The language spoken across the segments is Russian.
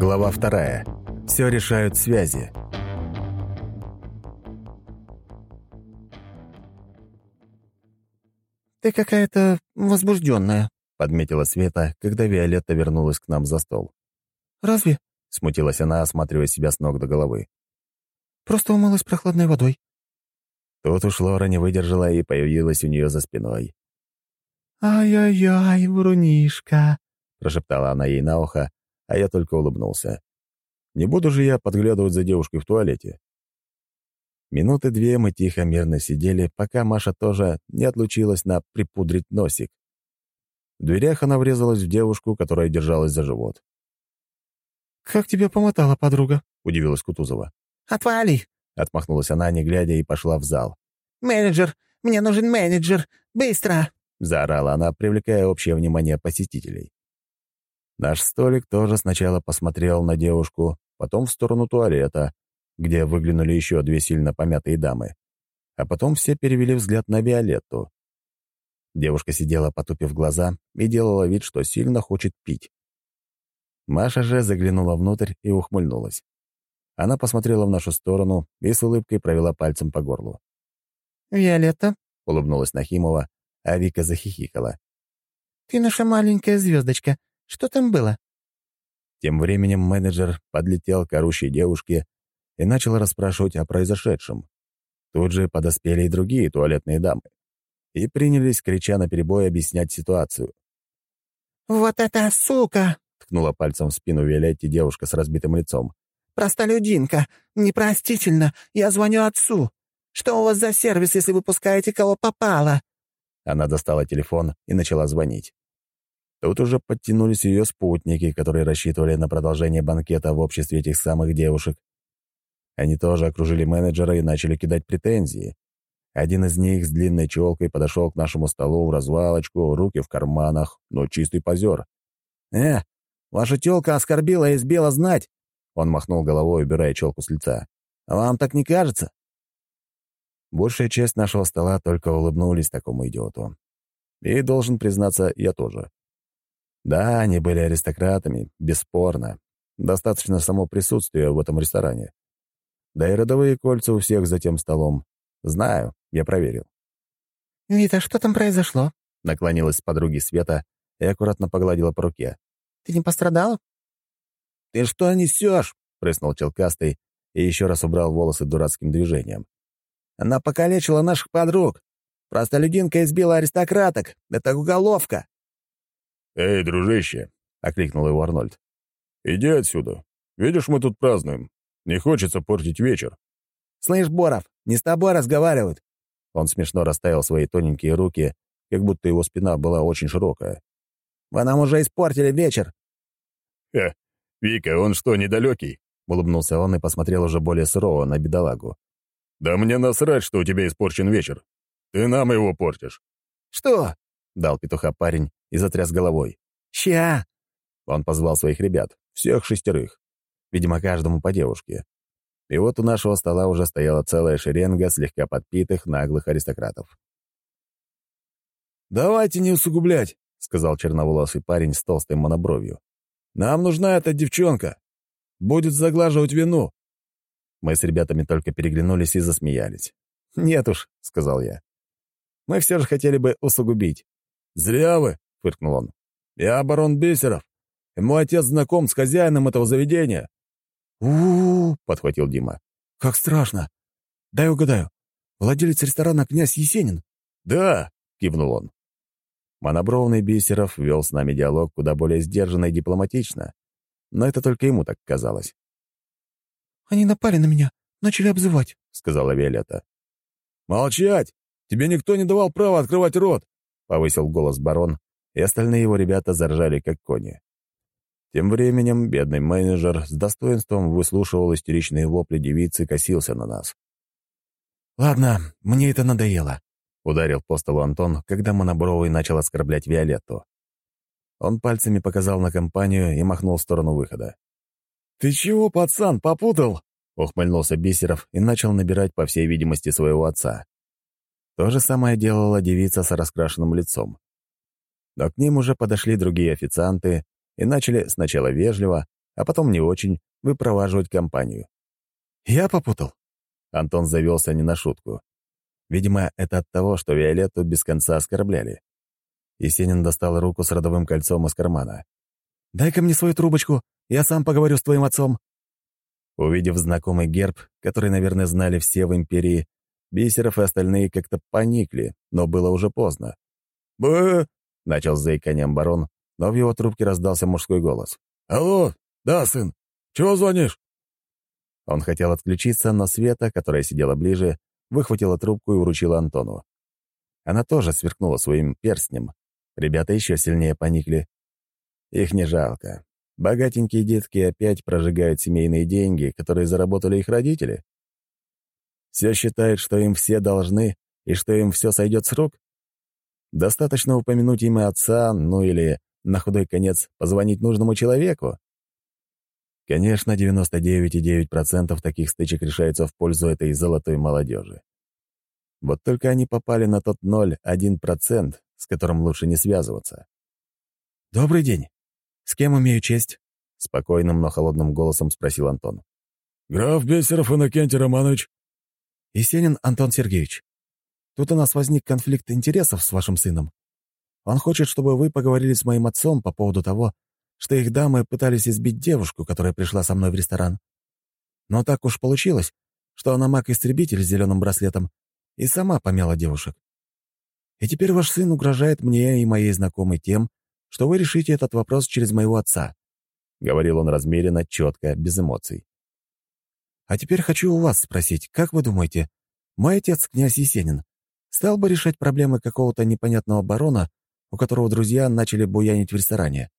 Глава вторая. Все решают связи. «Ты какая-то возбужденная», — подметила Света, когда Виолетта вернулась к нам за стол. «Разве?» — смутилась она, осматривая себя с ног до головы. «Просто умылась прохладной водой». Тут уж Лора не выдержала и появилась у нее за спиной. «Ай-яй-яй, врунишка», — прошептала она ей на ухо, а я только улыбнулся. Не буду же я подглядывать за девушкой в туалете. Минуты две мы тихо, мирно сидели, пока Маша тоже не отлучилась на припудрить носик. В дверях она врезалась в девушку, которая держалась за живот. «Как тебя помотала, подруга?» — удивилась Кутузова. «Отвали!» — отмахнулась она, не глядя, и пошла в зал. «Менеджер! Мне нужен менеджер! Быстро!» — заорала она, привлекая общее внимание посетителей. Наш столик тоже сначала посмотрел на девушку, потом в сторону туалета, где выглянули еще две сильно помятые дамы. А потом все перевели взгляд на Виолетту. Девушка сидела, потупив глаза, и делала вид, что сильно хочет пить. Маша же заглянула внутрь и ухмыльнулась. Она посмотрела в нашу сторону и с улыбкой провела пальцем по горлу. «Виолетта», — улыбнулась Нахимова, а Вика захихикала. «Ты наша маленькая звездочка. Что там было?» Тем временем менеджер подлетел к орущей девушке и начал расспрашивать о произошедшем. Тут же подоспели и другие туалетные дамы и принялись, крича на перебой, объяснять ситуацию. «Вот это сука!» — ткнула пальцем в спину Виолетти девушка с разбитым лицом. «Простолюдинка! Непростительно! Я звоню отцу! Что у вас за сервис, если вы пускаете кого попало?» Она достала телефон и начала звонить. Тут уже подтянулись ее спутники, которые рассчитывали на продолжение банкета в обществе этих самых девушек. Они тоже окружили менеджера и начали кидать претензии. Один из них с длинной челкой подошел к нашему столу в развалочку, руки в карманах, но чистый позер. «Э, ваша телка оскорбила и избила знать!» Он махнул головой, убирая челку с лица. «Вам так не кажется?» Большая часть нашего стола только улыбнулись такому идиоту. И, должен признаться, я тоже. Да, они были аристократами, бесспорно. Достаточно само присутствия в этом ресторане. Да и родовые кольца у всех за тем столом. Знаю, я проверил. «Вита, что там произошло?» Наклонилась с подруги Света и аккуратно погладила по руке. «Ты не пострадала?» «Ты что несешь?» — прыснул Челкастый и еще раз убрал волосы дурацким движением. «Она покалечила наших подруг. Простолюдинка избила аристократок. Это уголовка». «Эй, дружище!» — окликнул его Арнольд. «Иди отсюда. Видишь, мы тут празднуем. Не хочется портить вечер». «Слышь, Боров, не с тобой разговаривают». Он смешно расставил свои тоненькие руки, как будто его спина была очень широкая. «Вы нам уже испортили вечер». «Ха, Вика, он что, недалекий?» — улыбнулся он и посмотрел уже более сурово на бедолагу. «Да мне насрать, что у тебя испорчен вечер. Ты нам его портишь». «Что?» — дал петуха парень и затряс головой. «Ща!» Он позвал своих ребят, всех шестерых. Видимо, каждому по девушке. И вот у нашего стола уже стояла целая шеренга слегка подпитых наглых аристократов. «Давайте не усугублять», — сказал черноволосый парень с толстой монобровью. «Нам нужна эта девчонка. Будет заглаживать вину». Мы с ребятами только переглянулись и засмеялись. «Нет уж», — сказал я. «Мы все же хотели бы усугубить». «Зря вы», — фыркнул он. «Я барон Бесеров, и мой отец знаком с хозяином этого заведения у, подхватил Дима. «Как страшно! Дай угадаю. Владелец ресторана князь Есенин?» «Да!» — кивнул он. Монобровный Бисеров вел с нами диалог куда более сдержанно и дипломатично, но это только ему так казалось. «Они напали на меня, начали обзывать», — сказала Виолетта. «Молчать! Тебе никто не давал права открывать рот!» — повысил голос барон, и остальные его ребята заржали, как кони. Тем временем бедный менеджер с достоинством выслушивал истеричные вопли девицы и косился на нас. «Ладно, мне это надоело», — ударил по столу Антон, когда Монобровый начал оскорблять Виолетту. Он пальцами показал на компанию и махнул в сторону выхода. «Ты чего, пацан, попутал?» — ухмыльнулся Бисеров и начал набирать, по всей видимости, своего отца. То же самое делала девица с раскрашенным лицом. Но к ним уже подошли другие официанты, и начали сначала вежливо, а потом не очень выпроваживать компанию. «Я попутал?» Антон завелся не на шутку. Видимо, это от того, что Виолетту без конца оскорбляли. Есенин достал руку с родовым кольцом из кармана. «Дай-ка мне свою трубочку, я сам поговорю с твоим отцом». Увидев знакомый герб, который, наверное, знали все в империи, Бисеров и остальные как-то поникли, но было уже поздно. «Бэ!» — начал с заиканием барон, но в его трубке раздался мужской голос. «Алло, да, сын, чего звонишь?» Он хотел отключиться, но Света, которая сидела ближе, выхватила трубку и вручила Антону. Она тоже сверкнула своим перстнем. Ребята еще сильнее поникли. Их не жалко. Богатенькие детки опять прожигают семейные деньги, которые заработали их родители. Все считают, что им все должны и что им все сойдет с рук? Достаточно упомянуть имя отца, ну или, на худой конец, позвонить нужному человеку. Конечно, 99,9% таких стычек решается в пользу этой золотой молодежи. Вот только они попали на тот 0,1%, с которым лучше не связываться. «Добрый день. С кем имею честь?» — спокойным, но холодным голосом спросил Антон. «Граф Бесеров Иннокентий Романович». «Есенин Антон Сергеевич. Тут у нас возник конфликт интересов с вашим сыном. Он хочет, чтобы вы поговорили с моим отцом по поводу того, что их дамы пытались избить девушку, которая пришла со мной в ресторан. Но так уж получилось, что она маг-истребитель с зеленым браслетом и сама помяла девушек. И теперь ваш сын угрожает мне и моей знакомой тем, что вы решите этот вопрос через моего отца», — говорил он размеренно, четко, без эмоций. «А теперь хочу у вас спросить, как вы думаете, мой отец, князь Есенин, стал бы решать проблемы какого-то непонятного барона, у которого друзья начали буянить в ресторане?»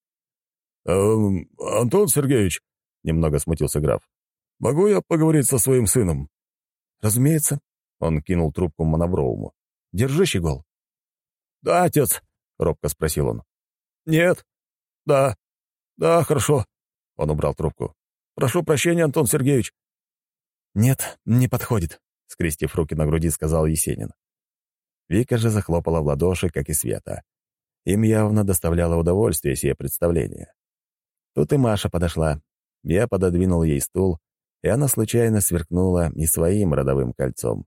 «Эм, Антон Сергеевич», — немного смутился граф, — «могу я поговорить со своим сыном?» «Разумеется», — он кинул трубку Монобровому. «Держи, щегол». «Да, отец», — робко спросил он. «Нет. Да. Да, хорошо». Он убрал трубку. «Прошу прощения, Антон Сергеевич». «Нет, не подходит», — скрестив руки на груди, сказал Есенин. Вика же захлопала в ладоши, как и Света. Им явно доставляло удовольствие сие представление. Тут и Маша подошла. Я пододвинул ей стул, и она случайно сверкнула и своим родовым кольцом.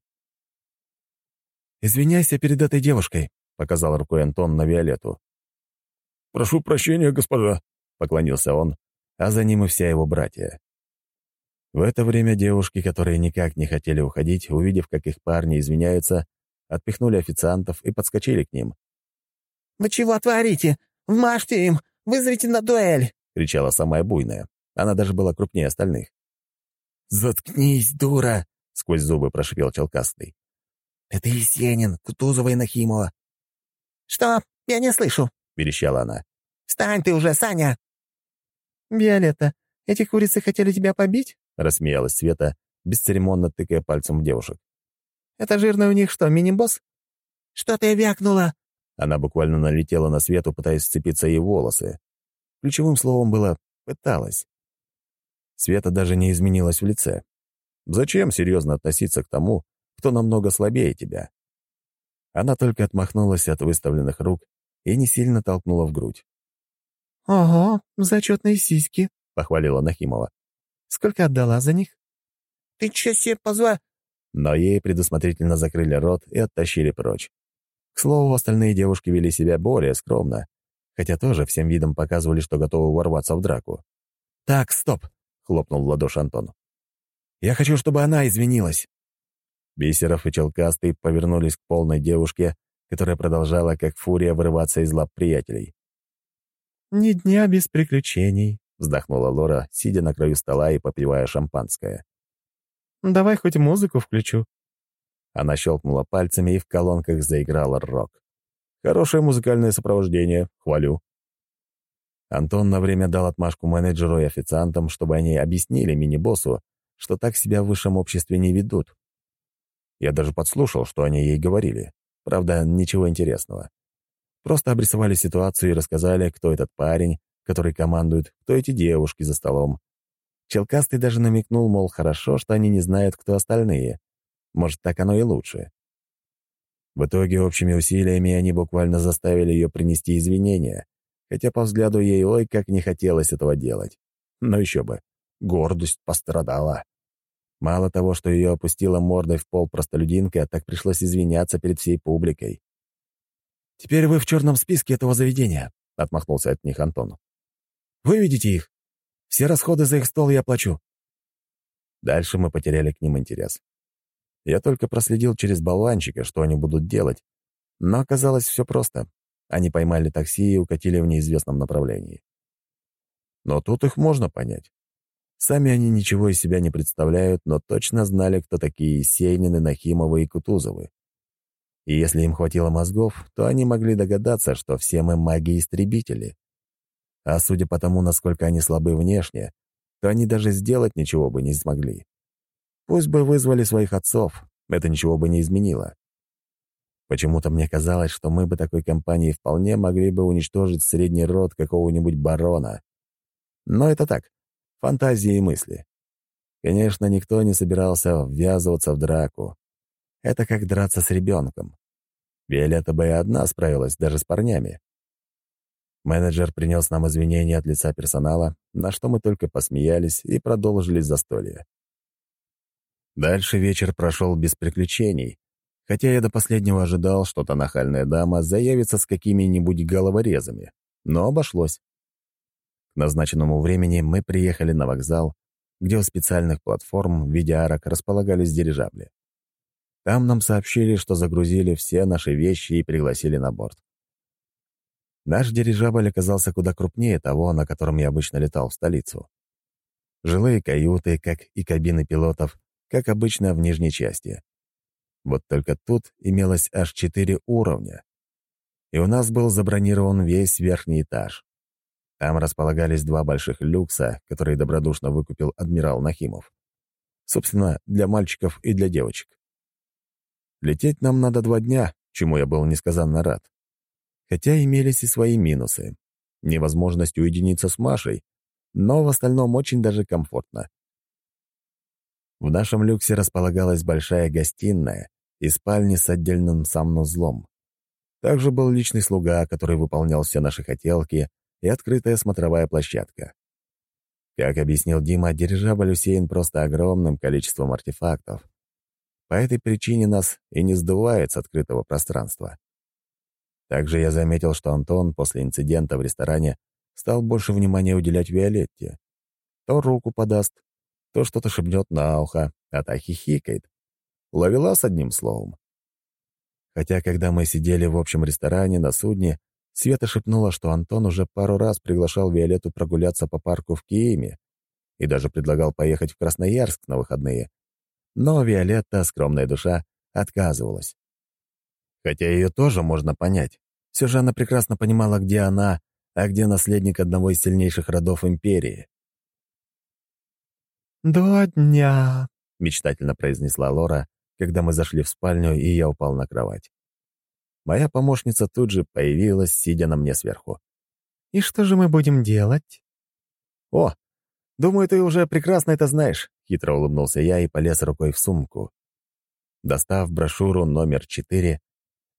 «Извиняйся перед этой девушкой», — показал рукой Антон на Виолетту. «Прошу прощения, госпожа», — поклонился он, а за ним и вся его братья. В это время девушки, которые никак не хотели уходить, увидев, как их парни извиняются, отпихнули официантов и подскочили к ним. «Вы чего творите? Вмажьте им! Вызовите на дуэль!» — кричала самая буйная. Она даже была крупнее остальных. «Заткнись, дура!» — сквозь зубы прошипел Челкастый. «Это Есенин, Кутузова и Нахимова». «Что? Я не слышу», — верещала она. «Встань ты уже, Саня!» «Виолетта, эти курицы хотели тебя побить?» — рассмеялась Света, бесцеремонно тыкая пальцем в девушек. «Это жирный у них что, мини-босс?» «Что ты вякнула?» Она буквально налетела на Свету, пытаясь сцепиться ей волосы. Ключевым словом было «пыталась». Света даже не изменилась в лице. Зачем серьезно относиться к тому, кто намного слабее тебя? Она только отмахнулась от выставленных рук и не сильно толкнула в грудь. «Ого, зачетные сиськи», — похвалила Нахимова. «Сколько отдала за них?» «Ты че себе позва...» Но ей предусмотрительно закрыли рот и оттащили прочь. К слову, остальные девушки вели себя более скромно, хотя тоже всем видом показывали, что готовы ворваться в драку. «Так, стоп!» — хлопнул в ладоши Антон. «Я хочу, чтобы она извинилась!» Бисеров и Челкастый повернулись к полной девушке, которая продолжала, как фурия, вырываться из лап приятелей. «Ни дня без приключений», — вздохнула Лора, сидя на краю стола и попивая шампанское. «Давай хоть музыку включу». Она щелкнула пальцами, и в колонках заиграла рок. Хорошее музыкальное сопровождение, хвалю. Антон на время дал отмашку менеджеру и официантам, чтобы они объяснили мини-боссу, что так себя в высшем обществе не ведут. Я даже подслушал, что они ей говорили. Правда, ничего интересного. Просто обрисовали ситуацию и рассказали, кто этот парень, который командует, кто эти девушки за столом. Челкастый даже намекнул, мол, хорошо, что они не знают, кто остальные. Может, так оно и лучше. В итоге общими усилиями они буквально заставили ее принести извинения, хотя по взгляду ей ой как не хотелось этого делать. Но еще бы, гордость пострадала. Мало того, что ее опустила мордой в пол простолюдинка, так пришлось извиняться перед всей публикой. «Теперь вы в черном списке этого заведения», — отмахнулся от них Антон. «Выведите их. Все расходы за их стол я плачу». Дальше мы потеряли к ним интерес. Я только проследил через болванчика, что они будут делать, но оказалось все просто. Они поймали такси и укатили в неизвестном направлении. Но тут их можно понять. Сами они ничего из себя не представляют, но точно знали, кто такие Сейнины, Нахимовы и Кутузовы. И если им хватило мозгов, то они могли догадаться, что все мы маги-истребители. А судя по тому, насколько они слабы внешне, то они даже сделать ничего бы не смогли. Пусть бы вызвали своих отцов, это ничего бы не изменило. Почему-то мне казалось, что мы бы такой компанией вполне могли бы уничтожить средний род какого-нибудь барона. Но это так, фантазии и мысли. Конечно, никто не собирался ввязываться в драку. Это как драться с ребенком. Виолетта бы и одна справилась, даже с парнями. Менеджер принес нам извинения от лица персонала, на что мы только посмеялись и продолжили застолье. Дальше вечер прошел без приключений, хотя я до последнего ожидал, что та нахальная дама заявится с какими-нибудь головорезами, но обошлось. К назначенному времени мы приехали на вокзал, где у специальных платформ в виде арок располагались дирижабли. Там нам сообщили, что загрузили все наши вещи и пригласили на борт. Наш дирижабль оказался куда крупнее того, на котором я обычно летал в столицу. Жилые каюты, как и кабины пилотов, как обычно в нижней части. Вот только тут имелось аж четыре уровня. И у нас был забронирован весь верхний этаж. Там располагались два больших люкса, которые добродушно выкупил адмирал Нахимов. Собственно, для мальчиков и для девочек. Лететь нам надо два дня, чему я был несказанно рад. Хотя имелись и свои минусы. Невозможность уединиться с Машей, но в остальном очень даже комфортно. В нашем люксе располагалась большая гостиная и спальня с отдельным санузлом. Также был личный слуга, который выполнял все наши хотелки, и открытая смотровая площадка. Как объяснил Дима, дирижабль усеян просто огромным количеством артефактов. По этой причине нас и не сдувает с открытого пространства. Также я заметил, что Антон после инцидента в ресторане стал больше внимания уделять Виолетте. То руку подаст, то что-то шепнет на ухо, а та хихикает. Ловила с одним словом. Хотя, когда мы сидели в общем ресторане на судне, Света шепнула, что Антон уже пару раз приглашал Виолетту прогуляться по парку в Киеме и даже предлагал поехать в Красноярск на выходные. Но Виолетта, скромная душа, отказывалась. Хотя ее тоже можно понять. Все же она прекрасно понимала, где она, а где наследник одного из сильнейших родов империи. «Два дня», — мечтательно произнесла Лора, когда мы зашли в спальню, и я упал на кровать. Моя помощница тут же появилась, сидя на мне сверху. «И что же мы будем делать?» «О, думаю, ты уже прекрасно это знаешь», — хитро улыбнулся я и полез рукой в сумку. Достав брошюру номер четыре,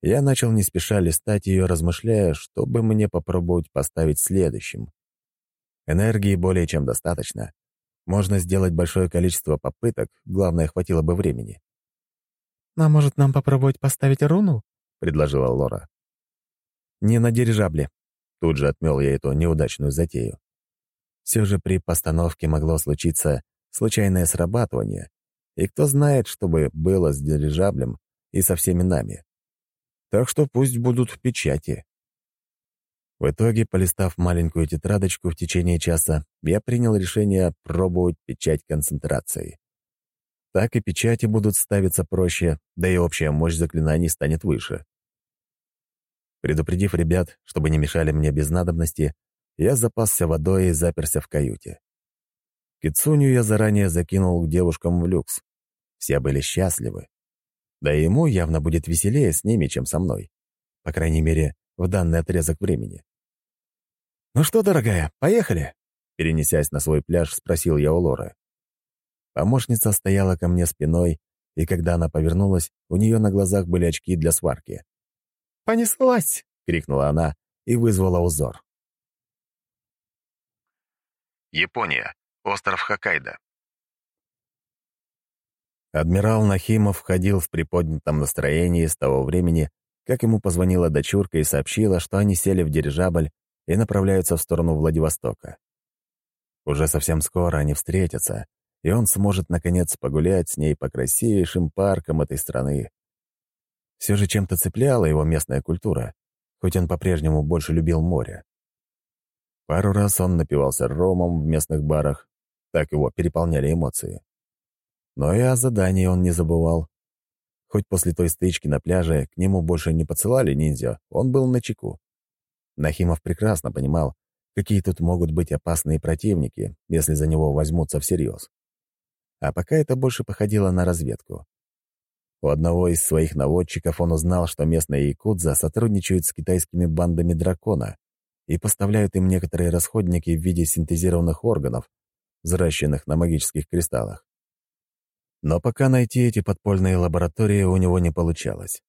я начал не спеша листать ее, размышляя, чтобы мне попробовать поставить следующим. Энергии более чем достаточно, можно сделать большое количество попыток, главное, хватило бы времени. «А может, нам попробовать поставить руну?» — предложила Лора. «Не на дирижабле». Тут же отмел я эту неудачную затею. Все же при постановке могло случиться случайное срабатывание, и кто знает, что бы было с дирижаблем и со всеми нами. Так что пусть будут в печати. В итоге, полистав маленькую тетрадочку в течение часа, я принял решение пробовать печать концентрации. Так и печати будут ставиться проще, да и общая мощь заклинаний станет выше. Предупредив ребят, чтобы не мешали мне без надобности, я запасся водой и заперся в каюте. Кицуню я заранее закинул к девушкам в люкс. Все были счастливы. Да и ему явно будет веселее с ними, чем со мной. По крайней мере, в данный отрезок времени. «Ну что, дорогая, поехали?» Перенесясь на свой пляж, спросил я у Лоры. Помощница стояла ко мне спиной, и когда она повернулась, у нее на глазах были очки для сварки. «Понеслась!» — крикнула она и вызвала узор. Япония. Остров Хоккайдо. Адмирал Нахимов входил в приподнятом настроении с того времени, как ему позвонила дочурка и сообщила, что они сели в дирижабль и направляются в сторону Владивостока. Уже совсем скоро они встретятся, и он сможет, наконец, погулять с ней по красивейшим паркам этой страны. Все же чем-то цепляла его местная культура, хоть он по-прежнему больше любил море. Пару раз он напивался ромом в местных барах, так его переполняли эмоции. Но и о задании он не забывал. Хоть после той стычки на пляже к нему больше не поцелали ниндзя, он был на чеку. Нахимов прекрасно понимал, какие тут могут быть опасные противники, если за него возьмутся всерьез. А пока это больше походило на разведку. У одного из своих наводчиков он узнал, что местные якудза сотрудничают с китайскими бандами дракона и поставляют им некоторые расходники в виде синтезированных органов, взращенных на магических кристаллах. Но пока найти эти подпольные лаборатории у него не получалось.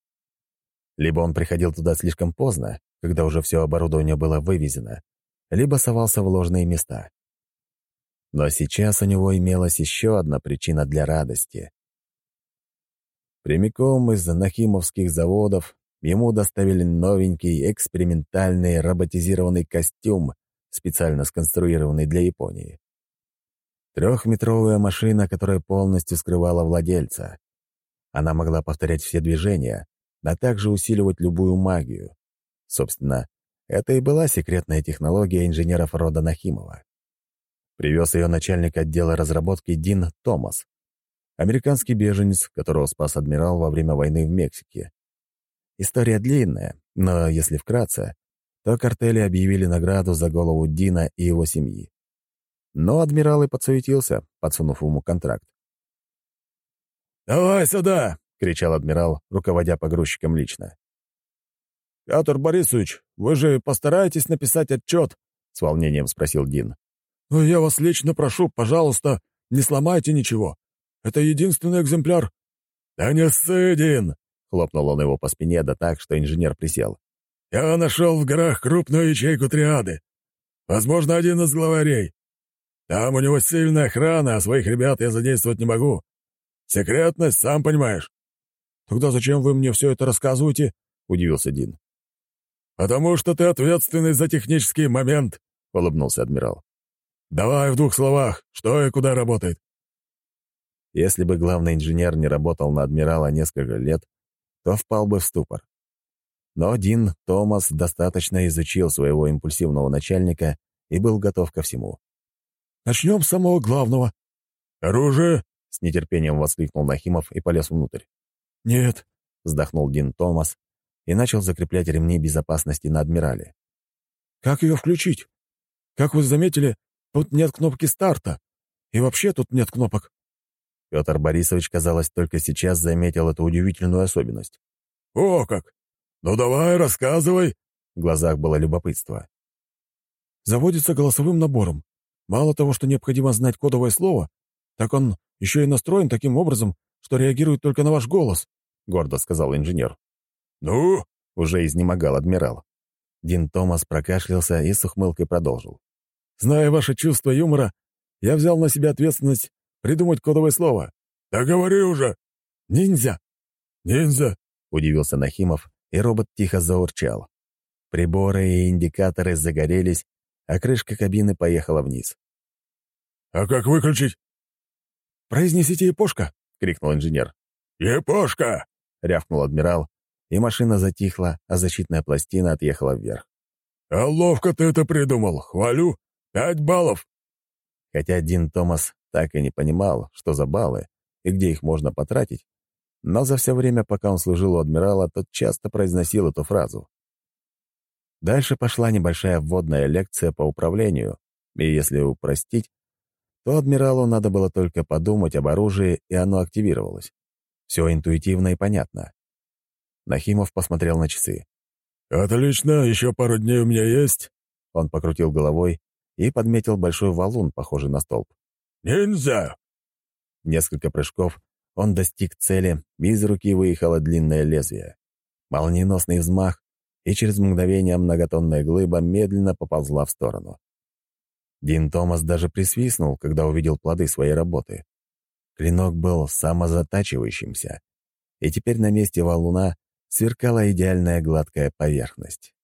Либо он приходил туда слишком поздно, когда уже все оборудование было вывезено, либо совался в ложные места. Но сейчас у него имелась еще одна причина для радости. Прямиком из нахимовских заводов ему доставили новенький экспериментальный роботизированный костюм, специально сконструированный для Японии. Трехметровая машина, которая полностью скрывала владельца. Она могла повторять все движения, а также усиливать любую магию. Собственно, это и была секретная технология инженеров рода Нахимова. Привез ее начальник отдела разработки Дин Томас, американский беженец, которого спас адмирал во время войны в Мексике. История длинная, но если вкратце, то картели объявили награду за голову Дина и его семьи. Но адмирал и подсуетился, подсунув ему контракт. «Давай сюда!» — кричал адмирал, руководя погрузчиком лично. «Петр Борисович, вы же постараетесь написать отчет?» — с волнением спросил Дин. «Ну, «Я вас лично прошу, пожалуйста, не сломайте ничего. Это единственный экземпляр». «Да не ссы, Дин!» — хлопнул он его по спине, да так, что инженер присел. «Я нашел в горах крупную ячейку триады. Возможно, один из главарей. Там у него сильная охрана, а своих ребят я задействовать не могу. Секретность, сам понимаешь». «Тогда зачем вы мне все это рассказываете?» — удивился Дин. «Потому что ты ответственный за технический момент», — улыбнулся адмирал. «Давай в двух словах, что и куда работает». Если бы главный инженер не работал на адмирала несколько лет, то впал бы в ступор. Но Дин Томас достаточно изучил своего импульсивного начальника и был готов ко всему. «Начнем с самого главного». «Оружие?» — с нетерпением воскликнул Нахимов и полез внутрь. «Нет», — вздохнул Дин Томас и начал закреплять ремни безопасности на адмирале. «Как ее включить? Как вы заметили, тут нет кнопки старта. И вообще тут нет кнопок». Петр Борисович, казалось, только сейчас заметил эту удивительную особенность. «О как! Ну давай, рассказывай!» В глазах было любопытство. «Заводится голосовым набором. Мало того, что необходимо знать кодовое слово, так он еще и настроен таким образом, что реагирует только на ваш голос», — гордо сказал инженер. «Ну?» — уже изнемогал адмирал. Дин Томас прокашлялся и с ухмылкой продолжил. «Зная ваше чувство юмора, я взял на себя ответственность придумать кодовое слово». «Да говори уже!» «Ниндзя». «Ниндзя?» — удивился Нахимов, и робот тихо заурчал. Приборы и индикаторы загорелись, а крышка кабины поехала вниз. «А как выключить?» «Произнесите «Япошка», — крикнул инженер. «Япошка!» — рявкнул адмирал, и машина затихла, а защитная пластина отъехала вверх. «А ловко ты это придумал! Хвалю! Пять баллов!» Хотя Дин Томас так и не понимал, что за баллы и где их можно потратить, но за все время, пока он служил у адмирала, тот часто произносил эту фразу. Дальше пошла небольшая вводная лекция по управлению, и если упростить, то адмиралу надо было только подумать об оружии, и оно активировалось. Все интуитивно и понятно. Нахимов посмотрел на часы. «Отлично, еще пару дней у меня есть». Он покрутил головой и подметил большой валун, похожий на столб. «Ниндзя!» Несколько прыжков он достиг цели, из руки выехало длинное лезвие. Молниеносный взмах, и через мгновение многотонная глыба медленно поползла в сторону. Дин Томас даже присвистнул, когда увидел плоды своей работы. Клинок был самозатачивающимся, и теперь на месте валуна сверкала идеальная гладкая поверхность.